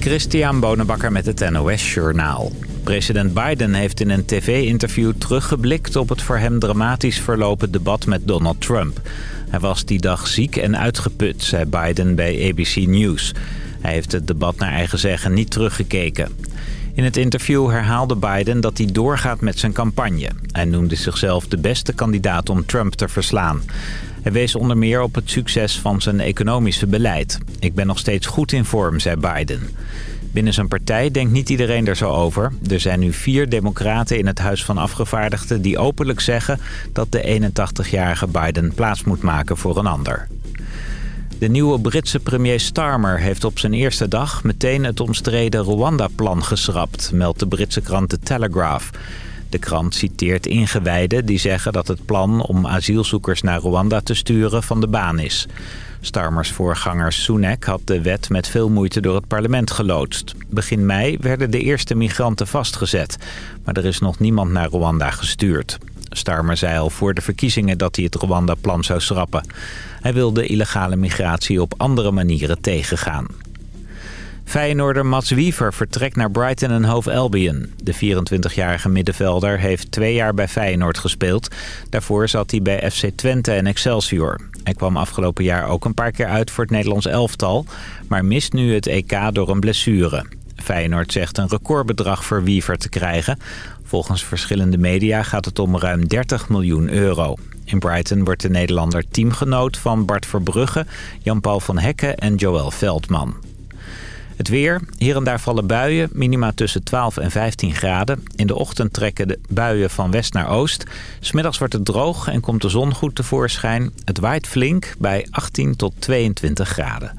Christian Bonenbakker met het NOS Journaal. President Biden heeft in een tv-interview teruggeblikt op het voor hem dramatisch verlopen debat met Donald Trump. Hij was die dag ziek en uitgeput, zei Biden bij ABC News. Hij heeft het debat naar eigen zeggen niet teruggekeken. In het interview herhaalde Biden dat hij doorgaat met zijn campagne. Hij noemde zichzelf de beste kandidaat om Trump te verslaan. Hij wees onder meer op het succes van zijn economische beleid. Ik ben nog steeds goed in vorm, zei Biden. Binnen zijn partij denkt niet iedereen er zo over. Er zijn nu vier democraten in het Huis van Afgevaardigden die openlijk zeggen... dat de 81-jarige Biden plaats moet maken voor een ander. De nieuwe Britse premier Starmer heeft op zijn eerste dag meteen het omstreden Rwanda-plan geschrapt, meldt de Britse krant The Telegraph. De krant citeert ingewijden die zeggen dat het plan om asielzoekers naar Rwanda te sturen van de baan is. Starmers voorganger Sunak had de wet met veel moeite door het parlement geloodst. Begin mei werden de eerste migranten vastgezet, maar er is nog niemand naar Rwanda gestuurd. Starmer zei al voor de verkiezingen dat hij het Rwanda-plan zou schrappen. Hij wil de illegale migratie op andere manieren tegengaan. Feyenoorder Mats Wiever vertrekt naar Brighton en Hove Albion. De 24-jarige middenvelder heeft twee jaar bij Feyenoord gespeeld. Daarvoor zat hij bij FC Twente en Excelsior. Hij kwam afgelopen jaar ook een paar keer uit voor het Nederlands elftal... maar mist nu het EK door een blessure. Feyenoord zegt een recordbedrag voor Wiever te krijgen. Volgens verschillende media gaat het om ruim 30 miljoen euro. In Brighton wordt de Nederlander teamgenoot van Bart Verbrugge, Jan-Paul van Hekken en Joël Veldman. Het weer. Hier en daar vallen buien. Minima tussen 12 en 15 graden. In de ochtend trekken de buien van west naar oost. Smiddags wordt het droog en komt de zon goed tevoorschijn. Het waait flink bij 18 tot 22 graden.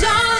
shine.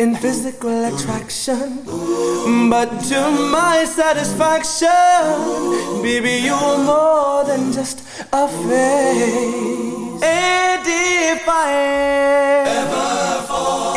in physical attraction. But to my satisfaction, baby, you're more than just a face. I ever fall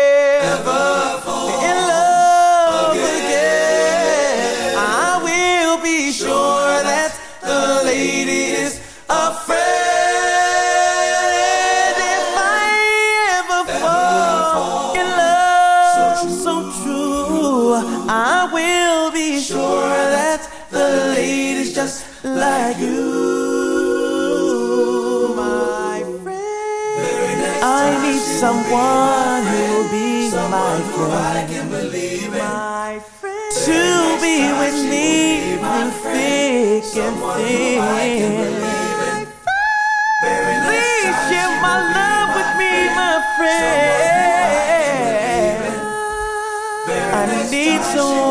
someone who will be my friend. My friend. To be with me through thick and thin. Please share my love with me, my friend. I need someone.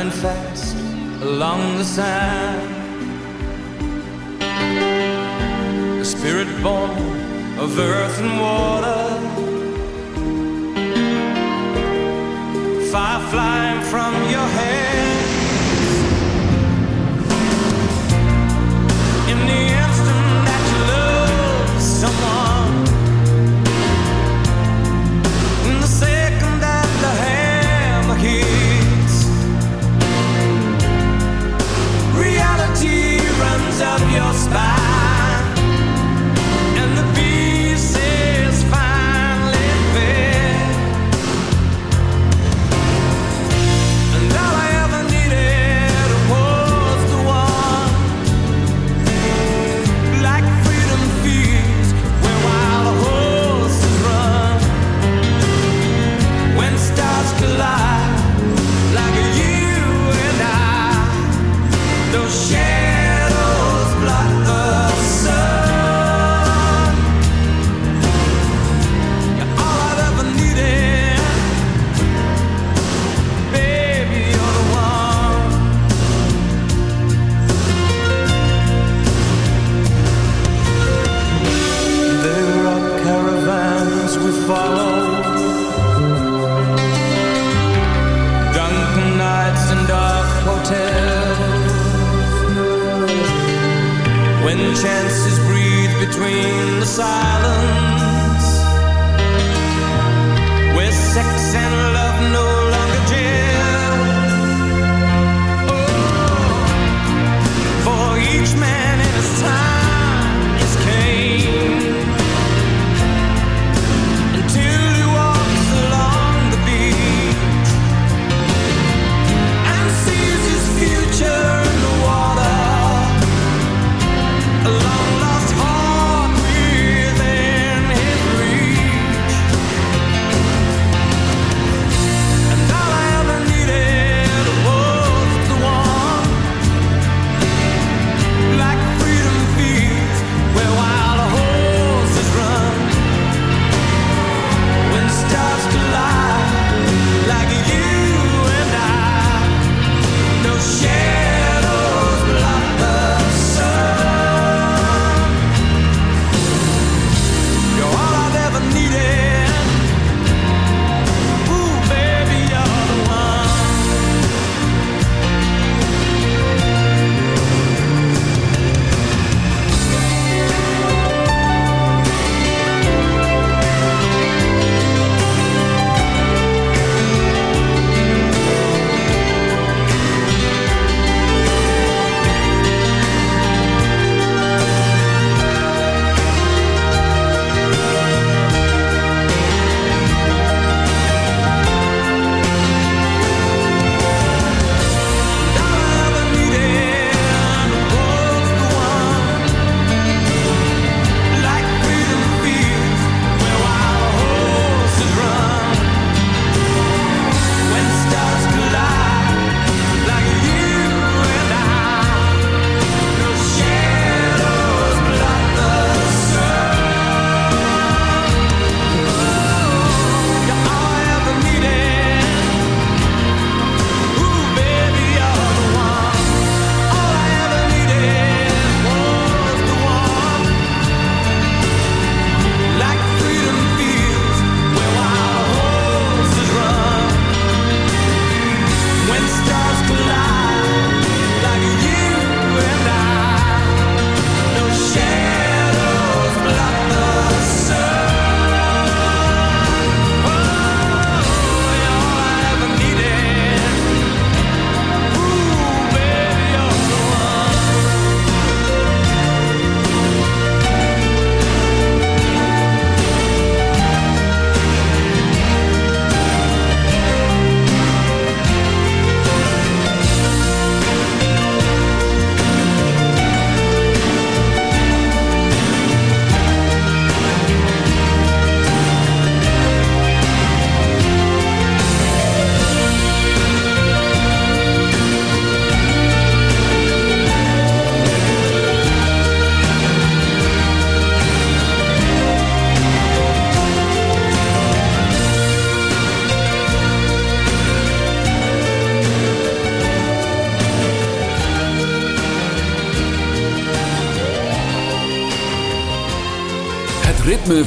Running fast along the sand. A spirit born of earth and water, fire flying from your head.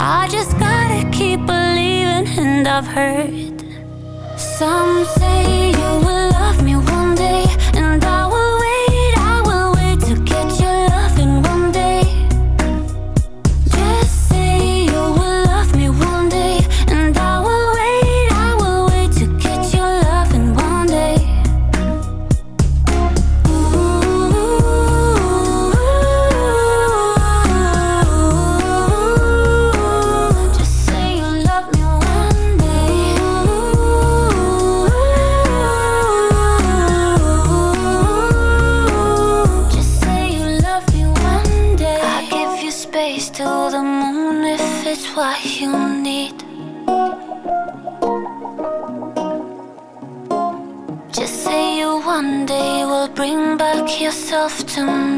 I just gotta keep believing and I've heard Some say you will love me one day. myself to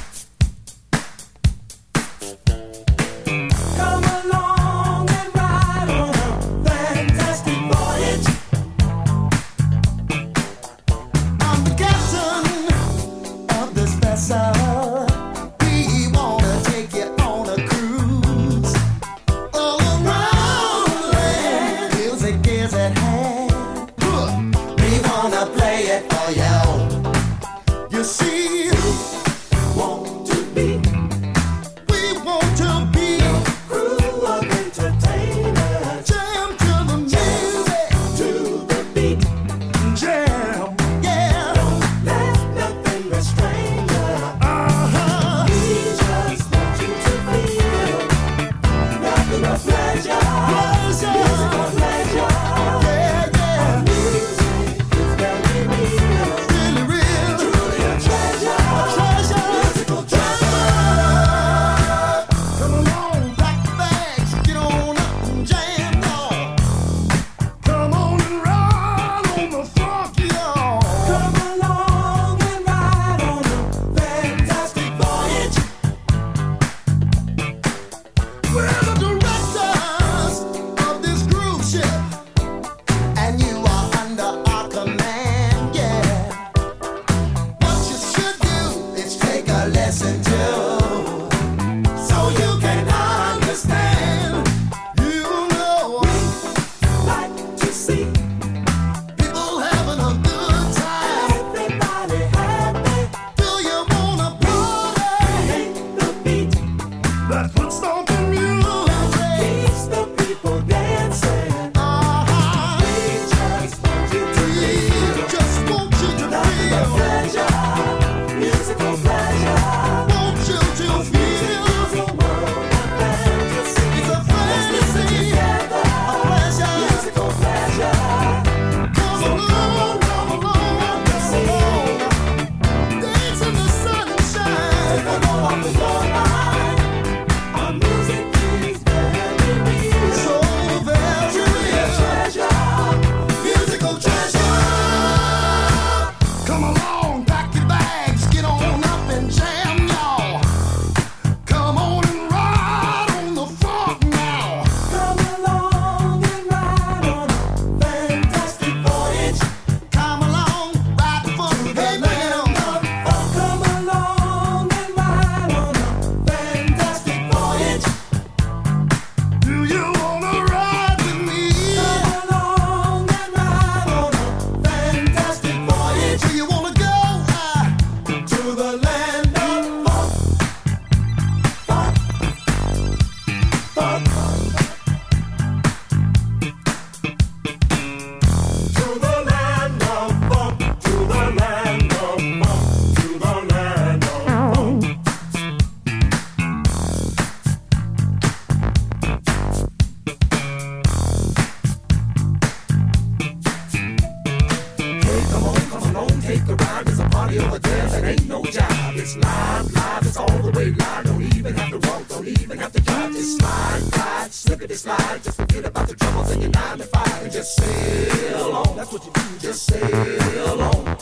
the rhyme is a party that ain't no job. It's live, live, it's all the way live. Don't even have to walk, don't even have to drive. Just slide, slide, it, slide. Just forget about the troubles and your nine to five and just sail on. That's what you do, just sail on.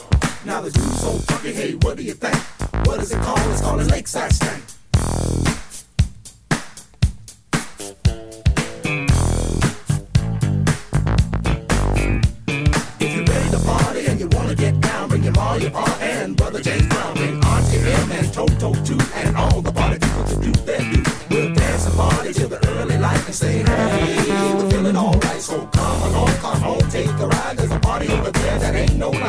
Now the dude's so funky, hey, what do you think? What is it called? It's called a lakeside stank. told you and all the party people to do their due. We'll dance and party till the early light and say, hey, we're feeling alright. So come along, come on, take a ride. There's a party over there that ain't no lie.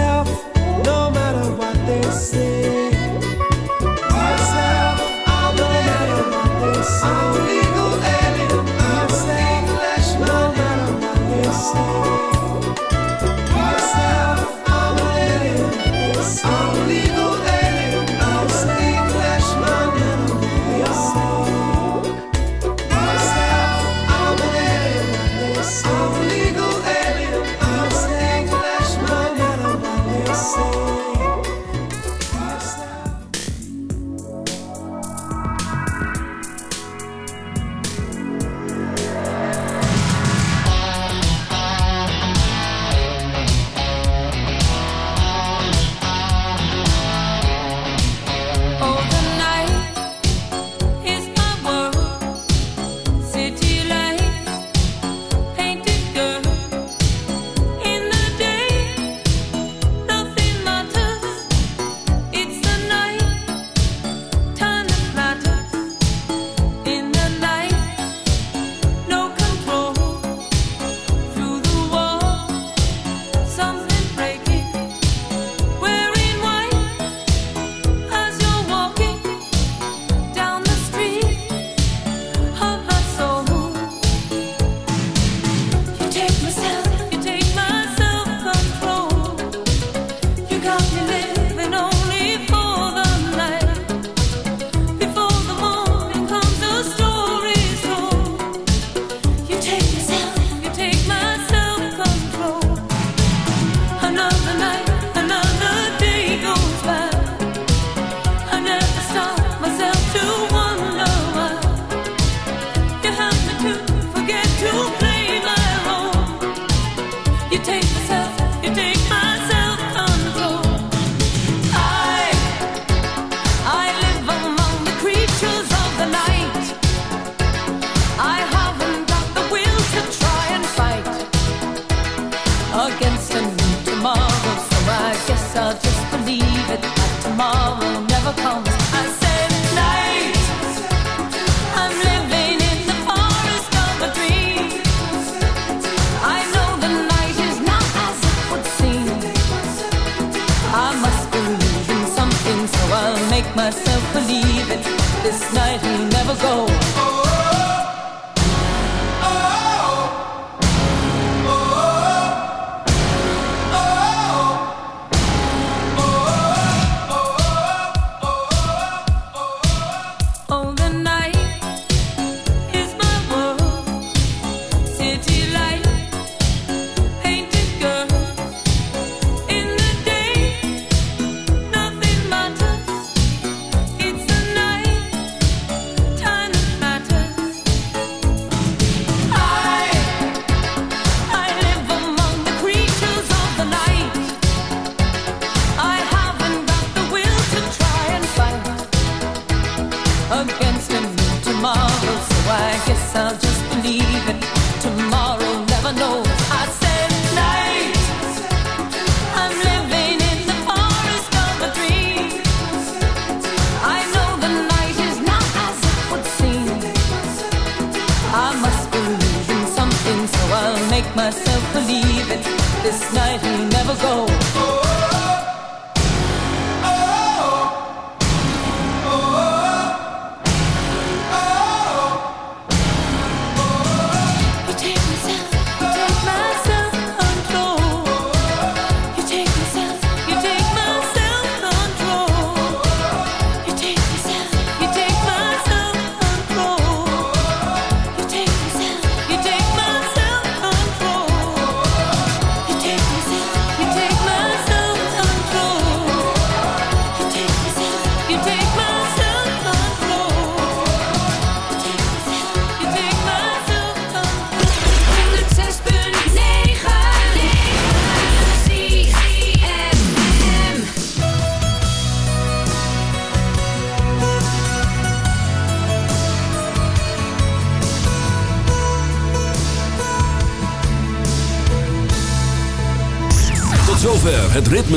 some